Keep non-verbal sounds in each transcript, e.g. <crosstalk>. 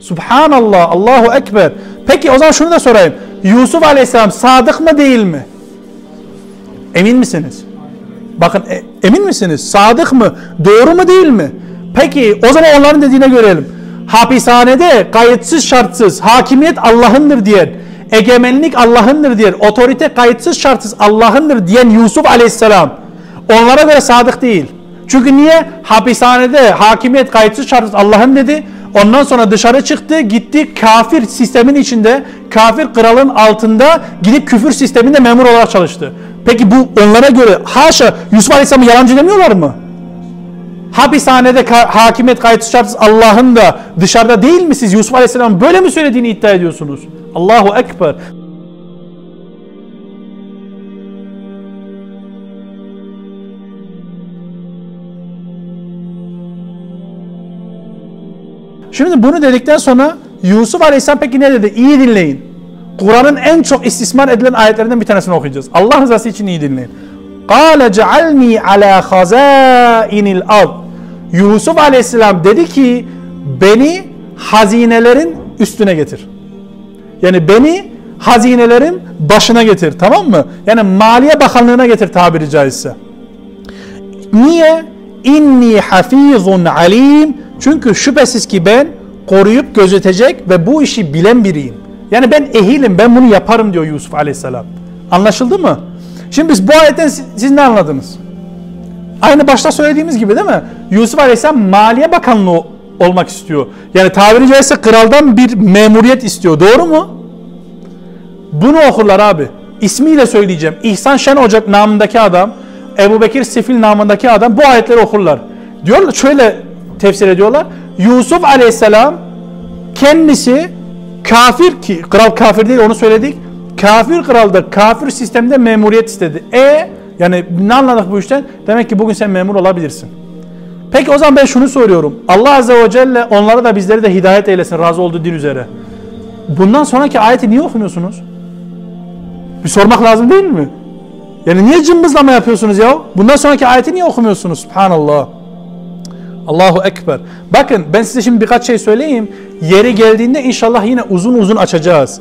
Subhanallah, Allahu Ekber. Peki o zaman şunu da sorayım. Yusuf Aleyhisselam sadık mı değil mi? Emin misiniz? Bakın e, emin misiniz? Sadık mı? Doğru mu değil mi? Peki o zaman onların dediğine görelim. Hapishanede kayıtsız şartsız hakimiyet Allah'ındır diyen, egemenlik Allah'ındır diyen, otorite kayıtsız şartsız Allah'ındır diyen Yusuf Aleyhisselam onlara göre sadık değil. Çünkü niye? Hapishanede hakimiyet kayıtsız şartsız Allah'ın dedi. Ondan sonra dışarı çıktı, gitti kafir sistemin içinde, kafir kralın altında gidip küfür sisteminde memur olarak çalıştı. Peki bu onlara göre haşa Yusuf Aleyhisselam'ı yalancı demiyorlar mı? Hapishanede hakimiyet kayıtsız şartsız Allah'ın da dışarıda değil mi siz Yusuf Aleyhisselam böyle mi söylediğini iddia ediyorsunuz? Allahu Ekber. Şimdi bunu dedikten sonra Yusuf Aleyhisselam peki ne dedi? İyi dinleyin. Kur'an'ın en çok istismar edilen ayetlerinden bir tanesini okuyacağız. Allah rızası için iyi dinleyin. قَالَ جَعَلْنِي عَلَى خَزَائِنِ الْأَرْضِ Yusuf Aleyhisselam dedi ki beni hazinelerin üstüne getir. Yani beni hazinelerin başına getir tamam mı? Yani Maliye Bakanlığı'na getir tabiri caizse. Niye? İnni hafizun alim. çünkü şüphesiz ki ben koruyup gözetecek ve bu işi bilen biriyim. Yani ben ehilim, ben bunu yaparım diyor Yusuf Aleyhisselam. Anlaşıldı mı? Şimdi biz bu ayetten siz, siz ne anladınız? Aynı başta söylediğimiz gibi değil mi? Yusuf Aleyhisselam Maliye Bakanlığı olmak istiyor. Yani tabiri caizse kraldan bir memuriyet istiyor. Doğru mu? Bunu okurlar abi. İsmiyle söyleyeceğim. İhsan Şen Ocak namındaki adam, Ebu Bekir Sifil namındaki adam bu ayetleri okurlar. Diyorlar şöyle tefsir ediyorlar. Yusuf Aleyhisselam kendisi kafir ki kral kafir değil onu söyledik. Kafir kralda kafir sistemde memuriyet istedi. E yani ne anladık bu işten? Demek ki bugün sen memur olabilirsin. Peki o zaman ben şunu soruyorum. Allah Azze ve Celle onlara da bizleri de hidayet eylesin razı olduğu din üzere. Bundan sonraki ayeti niye okumuyorsunuz? Bir sormak lazım değil mi? Yani niye cımbızlama yapıyorsunuz ya? Bundan sonraki ayeti niye okumuyorsunuz? Subhanallah. Allahu Ekber. Bakın ben size şimdi birkaç şey söyleyeyim. Yeri geldiğinde inşallah yine uzun uzun açacağız.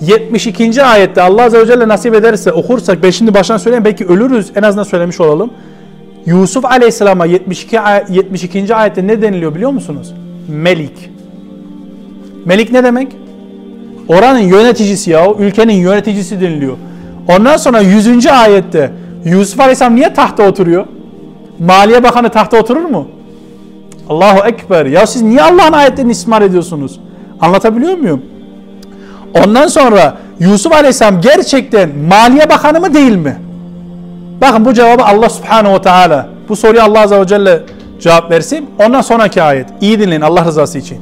72. ayette Allah Azze ve Celle nasip ederse okursak ben şimdi baştan söyleyeyim belki ölürüz en azından söylemiş olalım. Yusuf Aleyhisselam'a 72, 72. ayette ne deniliyor biliyor musunuz? Melik. Melik ne demek? Oranın yöneticisi ya, ülkenin yöneticisi deniliyor. Ondan sonra 100. ayette Yusuf Aleyhisselam niye tahta oturuyor? Maliye Bakanı tahta oturur mu? Allahu Ekber. Ya siz niye Allah'ın ayetlerini ismar ediyorsunuz? Anlatabiliyor muyum? Ondan sonra Yusuf Aleyhisselam gerçekten Maliye Bakanı mı değil mi? Bakın bu cevabı Allah Subhanahu ve Teala bu soruyu Allah Azze ve Celle cevap versin. Ondan sonraki ayet. İyi dinleyin Allah rızası için.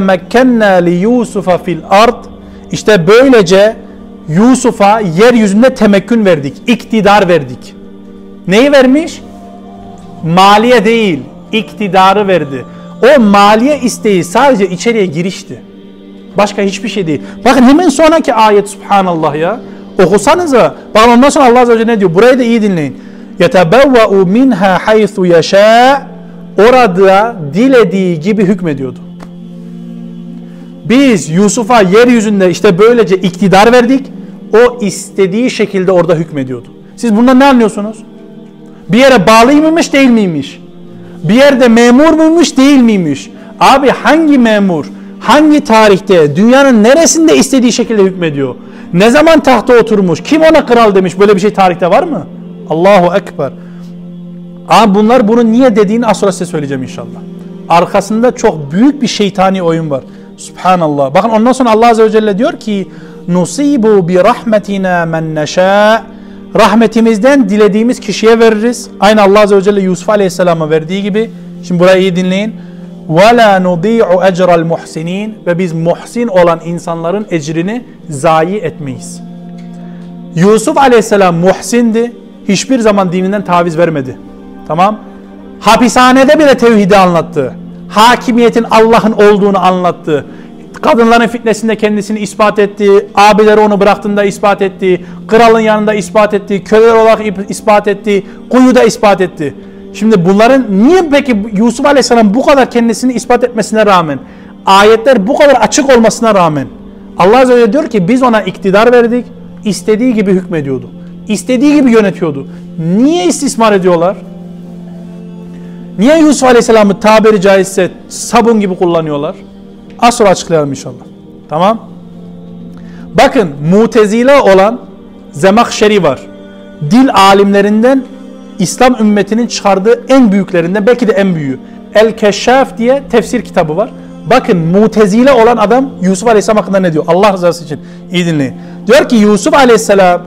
Mekkenna li Yusufa fil ard. İşte böylece Yusuf'a yeryüzünde temekkün verdik. iktidar verdik. Neyi vermiş? Maliye değil, iktidarı verdi. O maliye isteği sadece içeriye girişti. Başka hiçbir şey değil. Bakın hemen sonraki ayet subhanallah ya. Okusanıza. Bakın ondan sonra Allah Azze ve Celle ne diyor? Burayı da iyi dinleyin. يَتَبَوَّأُ مِنْهَا حَيْثُ يَشَاءُ Orada dilediği gibi hükmediyordu. Biz Yusuf'a yeryüzünde işte böylece iktidar verdik. O istediği şekilde orada hükmediyordu. Siz bundan ne anlıyorsunuz? Bir yere bağlı mıymış değil miymiş? Bir yerde memur muymuş değil miymiş? Abi hangi memur, hangi tarihte, dünyanın neresinde istediği şekilde hükmediyor? Ne zaman tahta oturmuş? Kim ona kral demiş? Böyle bir şey tarihte var mı? Allahu Ekber. Ama bunlar bunu niye dediğini az sonra size söyleyeceğim inşallah. Arkasında çok büyük bir şeytani oyun var. Subhanallah. Bakın ondan sonra Allah Azze ve Celle diyor ki bi rahmetina men neşâ Rahmetimizden dilediğimiz kişiye veririz. Aynı Allah Azze ve Celle Yusuf Aleyhisselam'a verdiği gibi. Şimdi burayı iyi dinleyin. وَلَا نُضِيعُ اَجْرَ الْمُحْسِنِينَ Ve biz muhsin olan insanların ecrini zayi etmeyiz. Yusuf Aleyhisselam muhsindi. Hiçbir zaman dininden taviz vermedi. Tamam. Hapishanede bile tevhidi anlattı. Hakimiyetin Allah'ın olduğunu anlattı. Kadınların fitnesinde kendisini ispat etti. Abileri onu bıraktığında ispat etti. Kralın yanında ispat etti. Köleler olarak ispat etti. Kuyuda ispat etti. Şimdi bunların niye peki Yusuf Aleyhisselam bu kadar kendisini ispat etmesine rağmen ayetler bu kadar açık olmasına rağmen Allah Azze ve Celle diyor ki biz ona iktidar verdik. istediği gibi hükmediyordu. istediği gibi yönetiyordu. Niye istismar ediyorlar? Niye Yusuf Aleyhisselam'ı tabiri caizse sabun gibi kullanıyorlar? Az sonra açıklayalım inşallah. Tamam. Bakın mutezile olan Zemakşeri var. Dil alimlerinden İslam ümmetinin çıkardığı en büyüklerinden belki de en büyüğü. El Keşşaf diye tefsir kitabı var. Bakın mutezile olan adam Yusuf Aleyhisselam hakkında ne diyor? Allah rızası için iyi dinleyin. Diyor ki Yusuf Aleyhisselam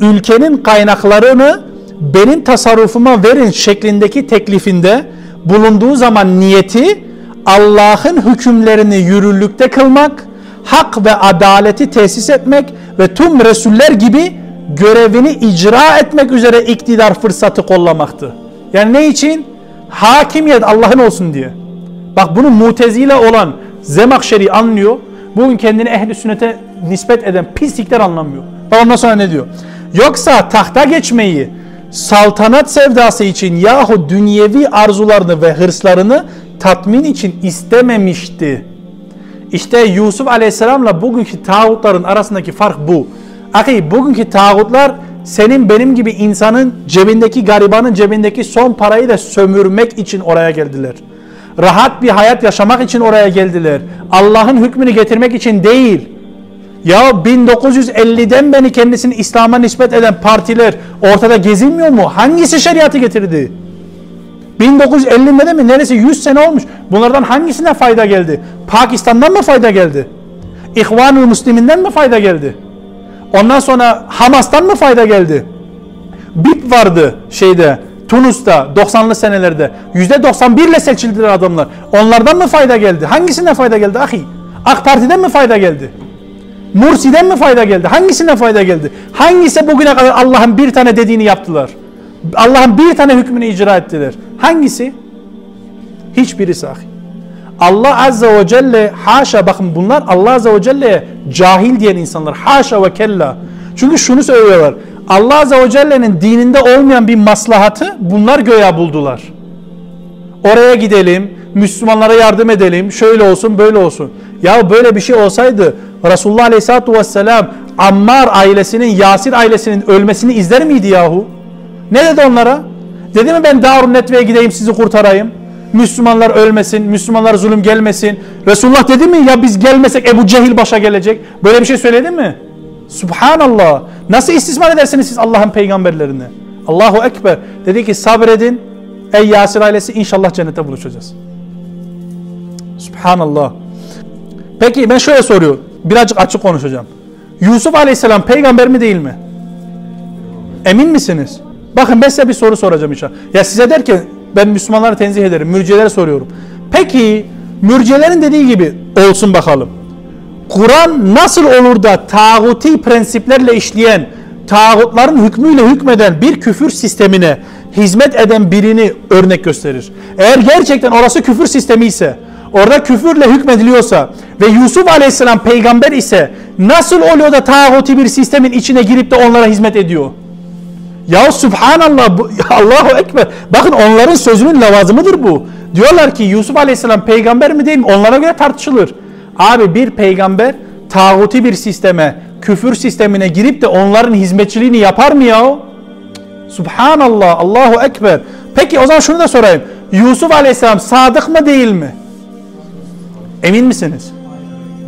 ülkenin kaynaklarını benim tasarrufuma verin şeklindeki teklifinde bulunduğu zaman niyeti Allah'ın hükümlerini yürürlükte kılmak, hak ve adaleti tesis etmek ve tüm Resuller gibi görevini icra etmek üzere iktidar fırsatı kollamaktı. Yani ne için? Hakimiyet Allah'ın olsun diye. Bak bunu mutezile olan Zemakşeri anlıyor. Bugün kendini ehli sünnete nispet eden pislikler anlamıyor. Bak ondan sonra ne diyor? Yoksa tahta geçmeyi saltanat sevdası için yahu dünyevi arzularını ve hırslarını tatmin için istememişti. İşte Yusuf Aleyhisselam'la bugünkü tağutların arasındaki fark bu. Akı bugünkü tağutlar senin benim gibi insanın cebindeki garibanın cebindeki son parayı da sömürmek için oraya geldiler. Rahat bir hayat yaşamak için oraya geldiler. Allah'ın hükmünü getirmek için değil. Ya 1950'den beri kendisini İslam'a nispet eden partiler ortada gezilmiyor mu? Hangisi şeriatı getirdi? 1950'de mi? Neresi? 100 sene olmuş. Bunlardan hangisine fayda geldi? Pakistan'dan mı fayda geldi? İhvan-ı Müslüminden mi fayda geldi? Ondan sonra Hamas'tan mı fayda geldi? BIP vardı şeyde Tunus'ta 90'lı senelerde %91 ile seçildiler adamlar. Onlardan mı fayda geldi? Hangisinden fayda geldi ahi? AK Parti'den mi fayda geldi? Mursi'den mi fayda geldi? Hangisinden fayda geldi? Hangisi bugüne kadar Allah'ın bir tane dediğini yaptılar? Allah'ın bir tane hükmünü icra ettiler. Hangisi? Hiçbirisi ahi. Allah Azze ve Celle haşa bakın bunlar Allah Azze ve Celle'ye cahil diyen insanlar. Haşa ve kella. Çünkü şunu söylüyorlar. Allah Azze ve Celle'nin dininde olmayan bir maslahatı bunlar göya buldular. Oraya gidelim, Müslümanlara yardım edelim, şöyle olsun böyle olsun. Ya böyle bir şey olsaydı Resulullah Aleyhisselatü Vesselam Ammar ailesinin, Yasir ailesinin ölmesini izler miydi yahu? Ne dedi onlara? Dedi mi ben Darun Netve'ye gideyim sizi kurtarayım? Müslümanlar ölmesin, Müslümanlar zulüm gelmesin. Resulullah dedi mi ya biz gelmesek Ebu Cehil başa gelecek? Böyle bir şey söyledi mi? Subhanallah. Nasıl istismar edersiniz siz Allah'ın peygamberlerini? Allahu Ekber. Dedi ki sabredin. Ey Yasir ailesi inşallah cennete buluşacağız. Subhanallah. Peki ben şöyle soruyorum. Birazcık açık konuşacağım. Yusuf Aleyhisselam peygamber mi değil mi? Emin misiniz? Bakın ben size bir soru soracağım inşallah. Ya size derken ben Müslümanları tenzih ederim. Mürcilere soruyorum. Peki mürcelerin dediği gibi olsun bakalım. Kur'an nasıl olur da tağuti prensiplerle işleyen, tağutların hükmüyle hükmeden bir küfür sistemine hizmet eden birini örnek gösterir? Eğer gerçekten orası küfür sistemi ise, orada küfürle hükmediliyorsa ve Yusuf Aleyhisselam peygamber ise nasıl oluyor da tağuti bir sistemin içine girip de onlara hizmet ediyor? Ya subhanallah bu, ya <laughs> Allahu Ekber. Bakın onların sözünün lavazımıdır bu. Diyorlar ki Yusuf Aleyhisselam peygamber mi değil mi? Onlara göre tartışılır. Abi bir peygamber tağuti bir sisteme, küfür sistemine girip de onların hizmetçiliğini yapar mı ya? Subhanallah, Allahu Ekber. Peki o zaman şunu da sorayım. Yusuf Aleyhisselam sadık mı değil mi? Emin misiniz?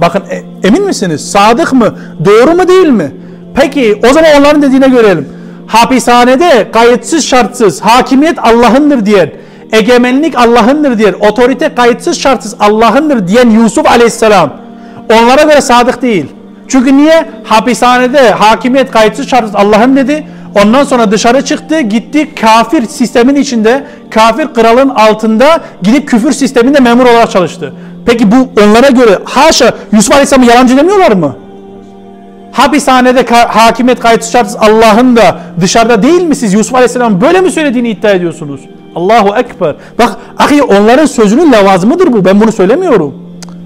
Bakın e, emin misiniz? Sadık mı? Doğru mu değil mi? Peki o zaman onların dediğine görelim. Hapishanede kayıtsız şartsız hakimiyet Allah'ındır diyen, egemenlik Allah'ındır diyen, otorite kayıtsız şartsız Allah'ındır diyen Yusuf Aleyhisselam onlara göre sadık değil. Çünkü niye? Hapishanede hakimiyet kayıtsız şartsız Allah'ın dedi. Ondan sonra dışarı çıktı, gitti kafir sistemin içinde, kafir kralın altında gidip küfür sisteminde memur olarak çalıştı. Peki bu onlara göre haşa Yusuf Aleyhisselam'ı yalancı demiyorlar mı? Hapishanede hakimiyet kayıtsız şartsız Allah'ın da dışarıda değil mi siz Yusuf Aleyhisselam böyle mi söylediğini iddia ediyorsunuz? Allahu Ekber. Bak ahi onların sözünün levazımıdır bu. Ben bunu söylemiyorum.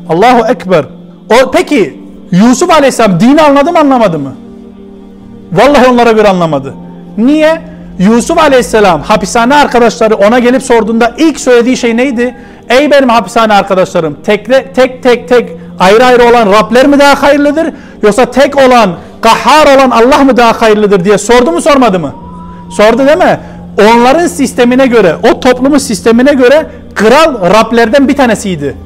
Allahu Ekber. O, peki Yusuf Aleyhisselam dini anladı mı anlamadı mı? Vallahi onlara göre anlamadı. Niye? Yusuf Aleyhisselam hapishane arkadaşları ona gelip sorduğunda ilk söylediği şey neydi? Ey benim hapishane arkadaşlarım tek tek tek tek ayrı ayrı olan Rabler mi daha hayırlıdır yoksa tek olan kahhar olan Allah mı daha hayırlıdır diye sordu mu sormadı mı? Sordu değil mi? Onların sistemine göre o toplumun sistemine göre kral Rablerden bir tanesiydi.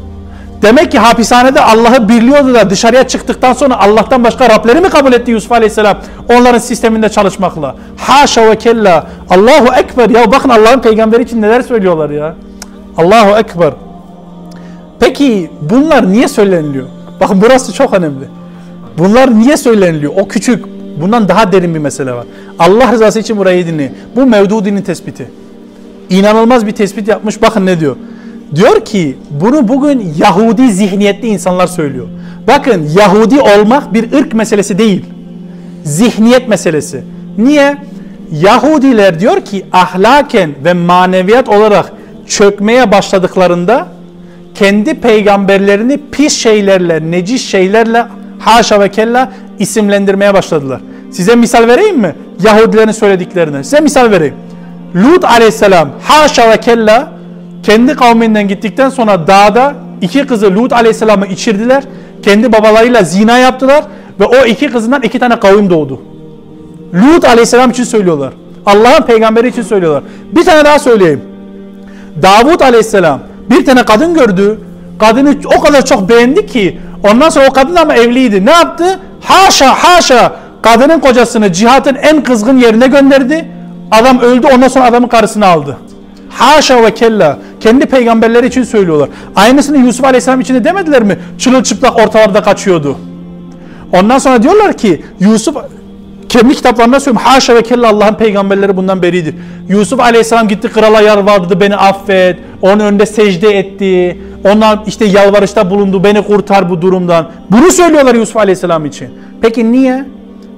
Demek ki hapishanede Allah'ı biliyordu da dışarıya çıktıktan sonra Allah'tan başka Rableri mi kabul etti Yusuf Aleyhisselam onların sisteminde çalışmakla? Haşa ve kella. Allahu Ekber. Ya bakın Allah'ın peygamberi için neler söylüyorlar ya. Allahu Ekber. Peki bunlar niye söyleniliyor? Bakın burası çok önemli. Bunlar niye söyleniliyor? O küçük, bundan daha derin bir mesele var. Allah rızası için burayı dinleyin. Bu Mevdudi'nin tespiti. İnanılmaz bir tespit yapmış. Bakın ne diyor. Diyor ki bunu bugün Yahudi zihniyetli insanlar söylüyor. Bakın Yahudi olmak bir ırk meselesi değil. Zihniyet meselesi. Niye? Yahudiler diyor ki ahlaken ve maneviyat olarak çökmeye başladıklarında kendi peygamberlerini pis şeylerle, necis şeylerle haşa ve kella isimlendirmeye başladılar. Size misal vereyim mi? Yahudilerin söylediklerini. Size misal vereyim. Lut aleyhisselam haşa ve kella kendi kavminden gittikten sonra dağda iki kızı Lut aleyhisselamı içirdiler. Kendi babalarıyla zina yaptılar ve o iki kızından iki tane kavim doğdu. Lut aleyhisselam için söylüyorlar. Allah'ın peygamberi için söylüyorlar. Bir tane daha söyleyeyim. Davut aleyhisselam bir tane kadın gördü. Kadını o kadar çok beğendi ki ondan sonra o kadın ama evliydi. Ne yaptı? Haşa haşa kadının kocasını cihatın en kızgın yerine gönderdi. Adam öldü ondan sonra adamın karısını aldı. Haşa ve kella. Kendi peygamberleri için söylüyorlar. Aynısını Yusuf Aleyhisselam için de demediler mi? Çırılçıplak ortalarda kaçıyordu. Ondan sonra diyorlar ki Yusuf kendi kitaplarında söylüyorum. Haşa ve kella Allah'ın peygamberleri bundan beridir. Yusuf Aleyhisselam gitti krala yalvardı beni affet. Onun önünde secde etti. Ona işte yalvarışta bulundu beni kurtar bu durumdan. Bunu söylüyorlar Yusuf Aleyhisselam için. Peki niye?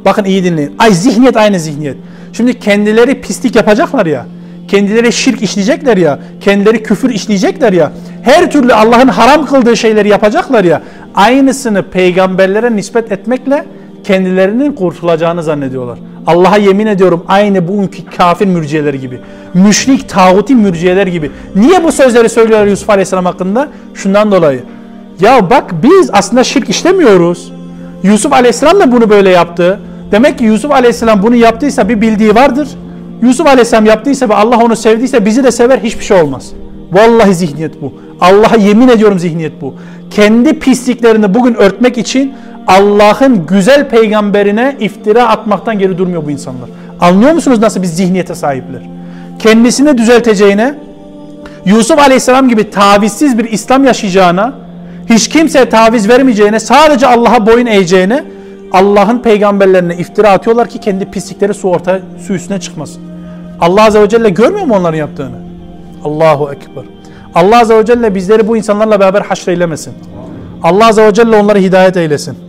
Bakın iyi dinleyin. Ay zihniyet aynı zihniyet. Şimdi kendileri pislik yapacaklar ya. Kendileri şirk işleyecekler ya. Kendileri küfür işleyecekler ya. Her türlü Allah'ın haram kıldığı şeyleri yapacaklar ya. Aynısını peygamberlere nispet etmekle kendilerinin kurtulacağını zannediyorlar. Allah'a yemin ediyorum aynı bugünkü kafir mürciyeleri gibi. Müşrik, tağuti mürciyeler gibi. Niye bu sözleri söylüyorlar Yusuf Aleyhisselam hakkında? Şundan dolayı. Ya bak biz aslında şirk işlemiyoruz. Yusuf Aleyhisselam da bunu böyle yaptı. Demek ki Yusuf Aleyhisselam bunu yaptıysa bir bildiği vardır. Yusuf Aleyhisselam yaptıysa ve Allah onu sevdiyse bizi de sever hiçbir şey olmaz. Vallahi zihniyet bu. Allah'a yemin ediyorum zihniyet bu. Kendi pisliklerini bugün örtmek için Allah'ın güzel peygamberine iftira atmaktan geri durmuyor bu insanlar. Anlıyor musunuz nasıl bir zihniyete sahipler? Kendisini düzelteceğine, Yusuf Aleyhisselam gibi tavizsiz bir İslam yaşayacağına, hiç kimseye taviz vermeyeceğine, sadece Allah'a boyun eğeceğine, Allah'ın peygamberlerine iftira atıyorlar ki kendi pislikleri su orta su üstüne çıkmasın. Allah Azze ve Celle görmüyor mu onların yaptığını? Allahu Ekber. Allah Azze ve Celle bizleri bu insanlarla beraber haşreylemesin. Allah Azze ve Celle onları hidayet eylesin.